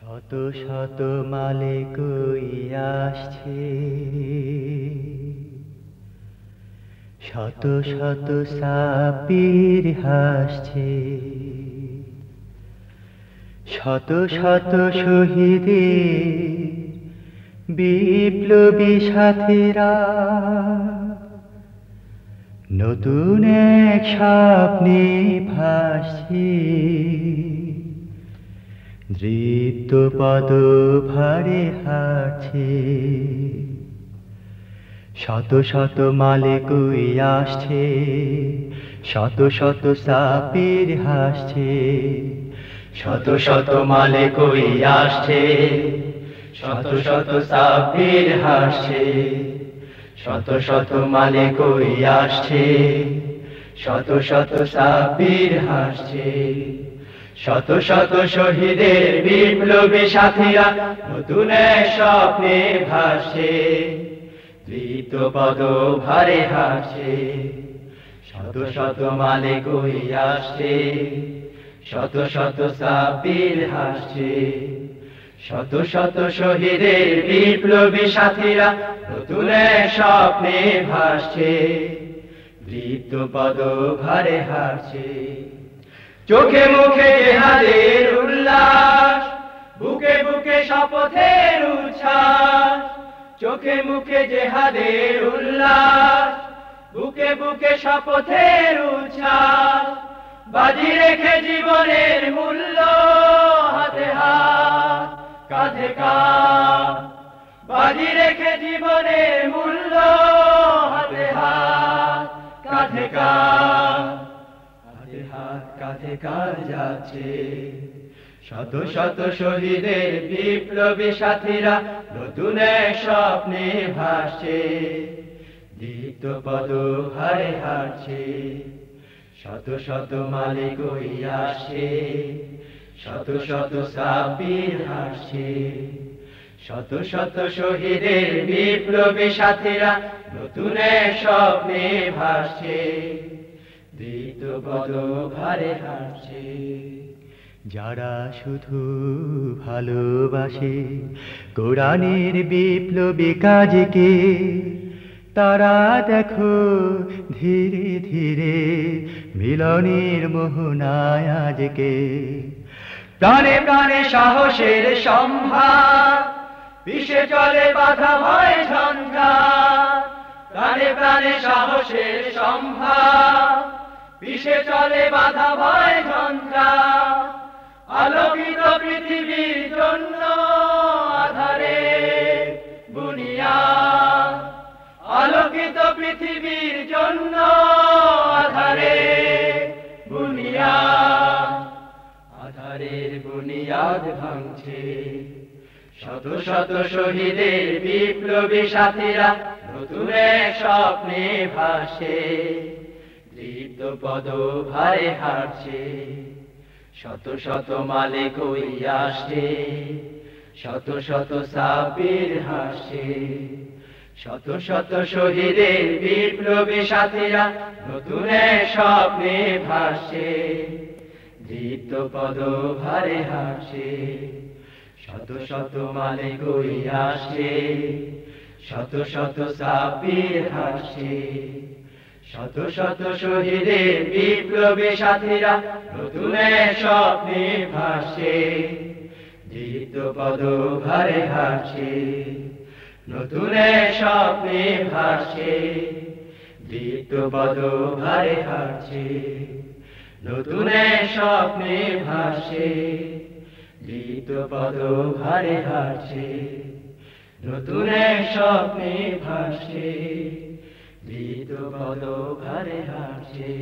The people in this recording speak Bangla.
শত শত মালে কই আসছে। শত শত সাপির হাসছে। শত শত শহীদে বিপ্লবী সাথীরা। নতুন এক স্বপ্নে ভাসছে। দৃপ্ত পদ ভারে হাঁটছে শত শত মালে কই আসছে, শত শত সাপের হাসছে। শত শত মালে কই আসছে, শত শত সাপের হাসছে। শত শত মালে কই আসছে, শত শত সাপের হাসছে। শত শত শহীদের বিপ্লবী সাথীরা নতুন স্বপ্নে ভাসে তৃত পদ ভারে হাসে। শত শত মালে কই আসছে, শত শত সাপির হাসে শত শত শহীদের বিপ্লবী সাথীরা নতুন স্বপ্নে ভাসে তৃত পদ ভারে হাসছে। চোখে মুখে জেহাদের উল্লাস, বুকে বুকে শপথের উচ্ছ্বাস। চোখে মুখে জেহাদের উল্লাস, বুকে বুকে শপথের উচ্ছ্বাস। বাজি রেখে জীবনের মূল্য হাতে হাত, কাঁধে বাজি রেখে জীবনের মূল্য হাতে হাত, কাঁধে হাত কাঁধে কাঁধ যাচ্ছে? শত শত শহীদের বিপ্লবী সাথীরা নতুন এক স্বপ্নে ভাসছে। দীপ্ত পদ হারে হারছে। শত শত মালিক আসছে। শত শত সাপির হাসছে। শত শত শহীদের বিপ্লবী সাথীরা নতুন স্বপ্নে ভাসছে। যারা শুধু ভালোবাসে, কোরআনের বিপ্লবী কাজকে, তারা দেখো ধীরে ধীরে মিলনের মোহনায় আজকে। প্রাণে প্রাণে সাহসের সম্ভার, বিষে চলে বাধা ভয় ঝঞ্ঝা। প্রাণে প্রাণে সাহসের সম্ভার বিষে চলে বাধা ভয় ঝঞ্ঝা। আলোকিত পৃথিবীর জন্য আধারে বুনিয়া আলোকিত পৃথিবীর জন্য আধারে বুনিয়া আধারের বুনিয়াদ ভাঙছে। শত শত শহীদের বিপ্লবী সাথীরা নতুন স্বপ্নে ভাসে। দীপ্ত পদ ভারে হারছে শত শত মালিক কই আসছে, শত শত সাপির হাসে শত শত শহীদের বিপ্লবী সাথীরা নতুন স্বপ্নে ভাসছে। দীপ্ত পদ ভারে হাসছে শত শত মালে কই আসছে, শত শত সাপির হাসছে। শত শত শহীদের বিপ্লবী সাথীরা নতুনে স্বপ্নে ভাসে। দীপ্ত পদ ভারে হাসছে নতুন স্বপ্নে ভাসে। দীপ্ত পদ ভারে হাসছে নতুন স্বপ্নে ভাসে। দীপ্ত পদ ভারে হাসছে নতুন স্বপ্নে ভাসছে দীত ঘরে হাসে